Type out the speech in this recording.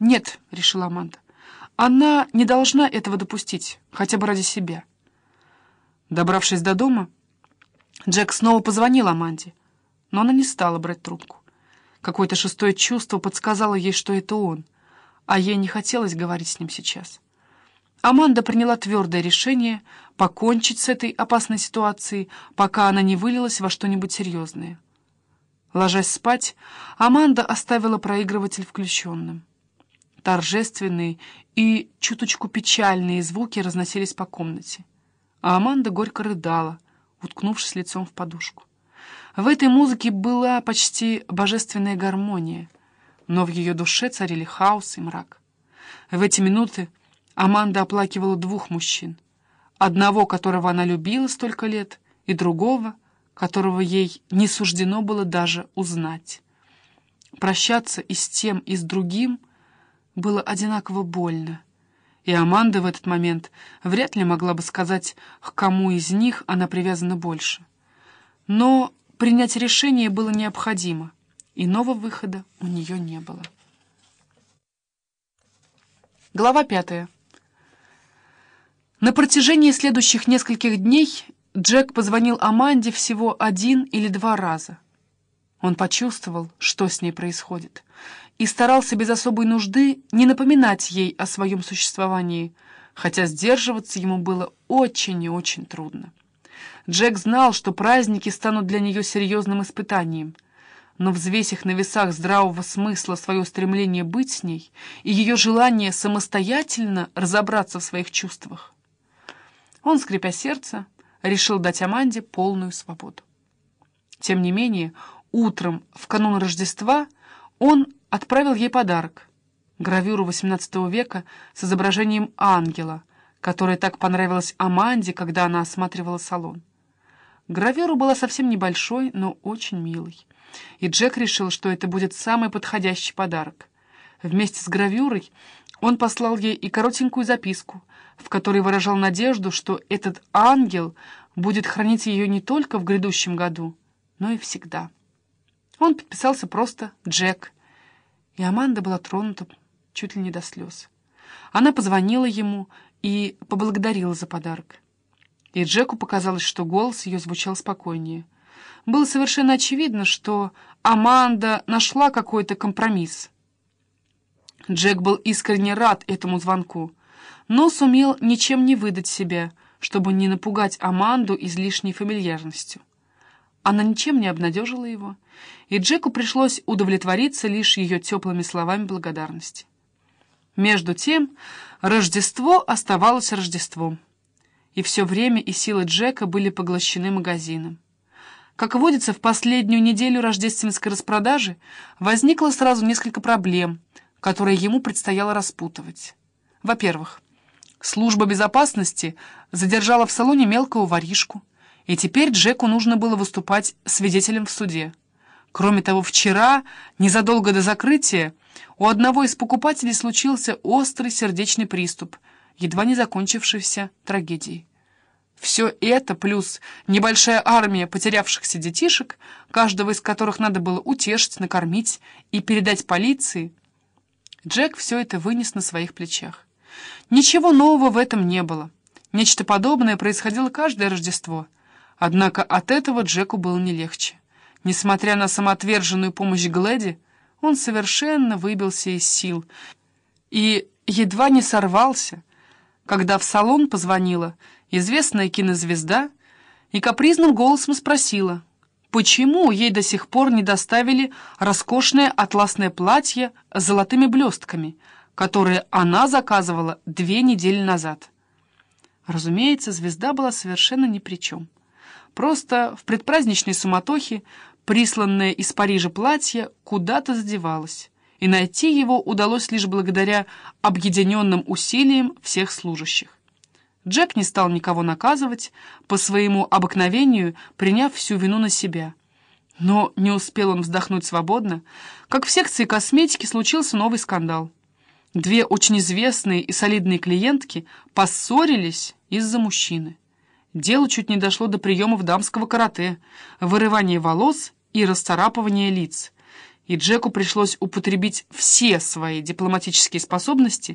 «Нет», — решила Аманда, — «она не должна этого допустить, хотя бы ради себя». Добравшись до дома, Джек снова позвонил Аманде, но она не стала брать трубку. Какое-то шестое чувство подсказало ей, что это он, а ей не хотелось говорить с ним сейчас. Аманда приняла твердое решение покончить с этой опасной ситуацией, пока она не вылилась во что-нибудь серьезное. Ложась спать, Аманда оставила проигрыватель включенным. Торжественные и чуточку печальные звуки разносились по комнате, а Аманда горько рыдала, уткнувшись лицом в подушку. В этой музыке была почти божественная гармония, но в ее душе царили хаос и мрак. В эти минуты Аманда оплакивала двух мужчин. Одного, которого она любила столько лет, и другого, которого ей не суждено было даже узнать. Прощаться и с тем, и с другим было одинаково больно. И Аманда в этот момент вряд ли могла бы сказать, к кому из них она привязана больше. Но принять решение было необходимо, иного выхода у нее не было. Глава пятая. На протяжении следующих нескольких дней Джек позвонил Аманде всего один или два раза. Он почувствовал, что с ней происходит, и старался без особой нужды не напоминать ей о своем существовании, хотя сдерживаться ему было очень и очень трудно. Джек знал, что праздники станут для нее серьезным испытанием, но взвесив на весах здравого смысла свое стремление быть с ней и ее желание самостоятельно разобраться в своих чувствах, он, скрипя сердце, решил дать Аманде полную свободу. Тем не менее, утром, в канун Рождества, он отправил ей подарок — гравюру XVIII века с изображением ангела, которая так понравилась Аманде, когда она осматривала салон. Гравюра была совсем небольшой, но очень милой, и Джек решил, что это будет самый подходящий подарок. Вместе с гравюрой он послал ей и коротенькую записку — в которой выражал надежду, что этот ангел будет хранить ее не только в грядущем году, но и всегда. Он подписался просто «Джек», и Аманда была тронута чуть ли не до слез. Она позвонила ему и поблагодарила за подарок. И Джеку показалось, что голос ее звучал спокойнее. Было совершенно очевидно, что Аманда нашла какой-то компромисс. Джек был искренне рад этому звонку — но сумел ничем не выдать себя, чтобы не напугать Аманду излишней фамильярностью. Она ничем не обнадежила его, и Джеку пришлось удовлетвориться лишь ее теплыми словами благодарности. Между тем, Рождество оставалось Рождеством, и все время и силы Джека были поглощены магазином. Как водится, в последнюю неделю рождественской распродажи возникло сразу несколько проблем, которые ему предстояло распутывать. Во-первых, Служба безопасности задержала в салоне мелкого воришку, и теперь Джеку нужно было выступать свидетелем в суде. Кроме того, вчера, незадолго до закрытия, у одного из покупателей случился острый сердечный приступ, едва не закончившийся трагедией. Все это, плюс небольшая армия потерявшихся детишек, каждого из которых надо было утешить, накормить и передать полиции, Джек все это вынес на своих плечах. Ничего нового в этом не было. Нечто подобное происходило каждое Рождество. Однако от этого Джеку было не легче. Несмотря на самоотверженную помощь Глэди, он совершенно выбился из сил и едва не сорвался, когда в салон позвонила известная кинозвезда и капризным голосом спросила, почему ей до сих пор не доставили роскошное атласное платье с золотыми блестками — которые она заказывала две недели назад. Разумеется, звезда была совершенно ни при чем. Просто в предпраздничной суматохе присланное из Парижа платье куда-то задевалось, и найти его удалось лишь благодаря объединенным усилиям всех служащих. Джек не стал никого наказывать, по своему обыкновению приняв всю вину на себя. Но не успел он вздохнуть свободно, как в секции косметики случился новый скандал. Две очень известные и солидные клиентки поссорились из-за мужчины. Дело чуть не дошло до приемов дамского карате, вырывания волос и расцарапывания лиц. и Джеку пришлось употребить все свои дипломатические способности,